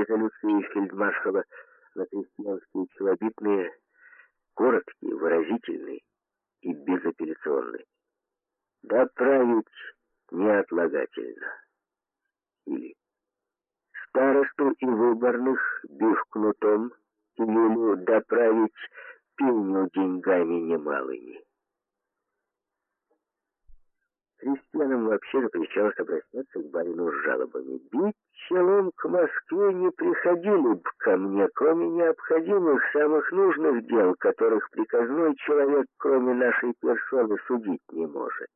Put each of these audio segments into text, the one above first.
резолюции фельдмаршала на крестьянские челобитные короткий, выразительный и безапелляционный. Доправить неотлагательно. Или старосту и выборных, бив кнутом, Юлю доправить пеню деньгами немалыми. Крестьянам вообще запрещалось обращаться к барину с жалобами. Бить челом к Москве не приходили б ко мне, кроме необходимых, самых нужных дел, которых приказной человек, кроме нашей персоны, судить не может.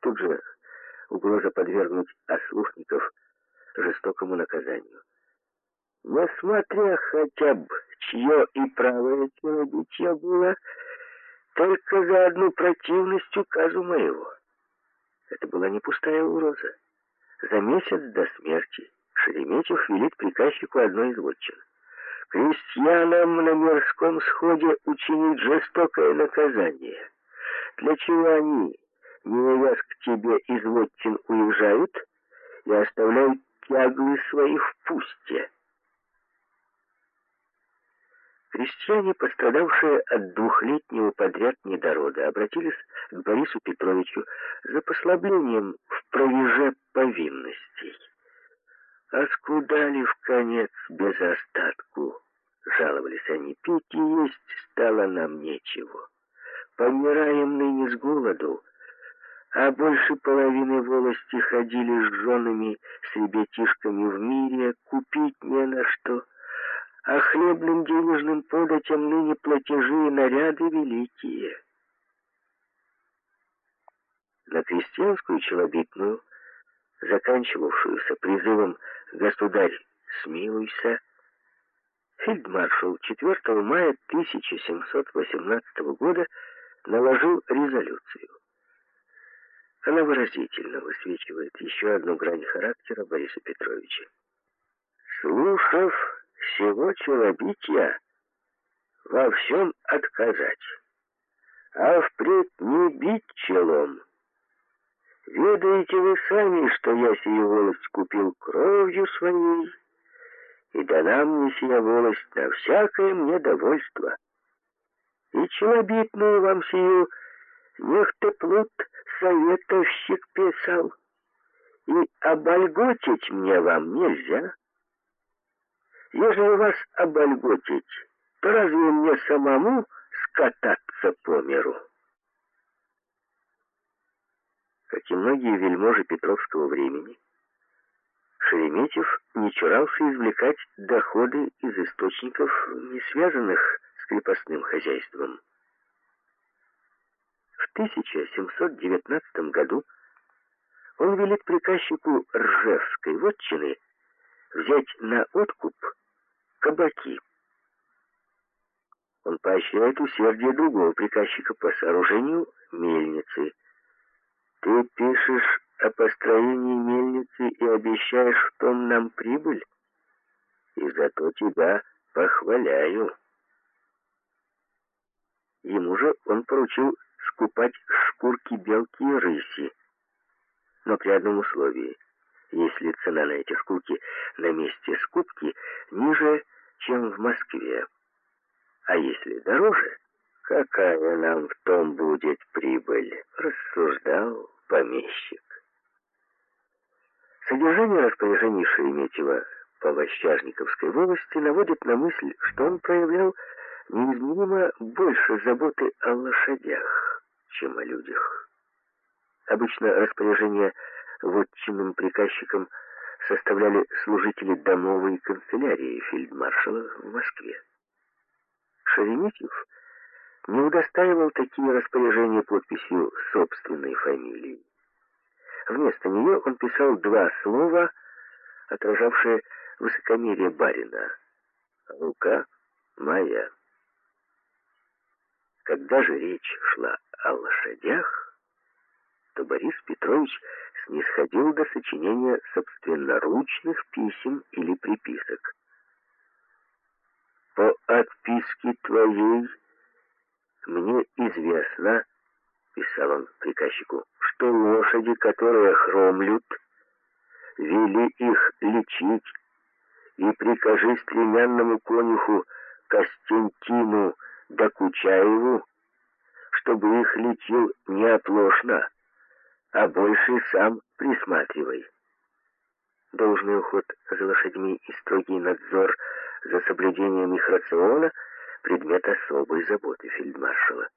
Тут же угроза подвергнуть ослушников жестокому наказанию. Несмотря хотя бы, чье и правое тело было, только за одну противность указу моего. Это была не пустая угроза. За месяц до смерти Шереметьев велит приказчику одной из вотчин. Крестьянам на мирском сходе учинить жестокое наказание. Для чего они, не увяз к тебе из вотчин, уезжают и оставляют тяглы свои в пусте? Крестьяне, пострадавшие от двухлетнего подряд недорода, обратились к Борису Петровичу за послаблением в провеже повинностей. «Оскудали в конец без остатку», — жаловались они, — «пить и есть стало нам нечего. Помираем ныне с голоду, а больше половины волости ходили с женами, с ребятишками в мире, купить не на что» а хлебным денежным податям ныне платежи и наряды великие. На крестьянскую челобитную, заканчивавшуюся призывом «Государь, смилуйся», фельдмаршал 4 мая 1718 года наложил резолюцию. Она выразительно высвечивает еще одну грань характера Бориса Петровича. Слушав всего челобития во всем отказать, а впредь не бить челом. Ведаете вы сами, что я сию волость купил кровью своей, и дана мне сия волость на всякое мне довольство. И челобитную вам сию нехто плут советовщик писал, и обольготить мне вам нельзя». Ежели вас обольготить, то разве мне самому скататься по миру? Как и многие вельможи Петровского времени, Шереметьев не чурался извлекать доходы из источников, не связанных с крепостным хозяйством. В 1719 году он велит приказчику Ржевской вотчины взять на откуп кабаки. Он поощряет усердие другого приказчика по сооружению мельницы. Ты пишешь о построении мельницы и обещаешь в том нам прибыль, и зато тебя похваляю. Ему же он поручил скупать шкурки белки и рыси, но при одном условии — если цена на эти шкурки на месте скупки ниже, чем в Москве. А если дороже, какая нам в том будет прибыль, рассуждал помещик. Содержание распоряжений Шереметьева по Вощажниковской волости наводит на мысль, что он проявлял неизмеримо больше заботы о лошадях, чем о людях. Обычно распоряжение вотчинным приказчиком составляли служители домовой канцелярии фельдмаршала в Москве. Шереметьев не удостаивал такие распоряжения подписью собственной фамилии. Вместо нее он писал два слова, отражавшие высокомерие барина. «Рука моя». Когда же речь шла о лошадях, то Борис Петрович снисходил до сочинения собственноручных писем или приписок. «По отписке твоей мне известно, — писал он приказчику, — что лошади, которые хромлют, вели их лечить, и прикажи стремянному конюху Костянтину Докучаеву, чтобы их лечил неоплошно, а больше сам присматривай. Должный уход за лошадьми и строгий надзор за соблюдением их рациона — предмет особой заботы фельдмаршала.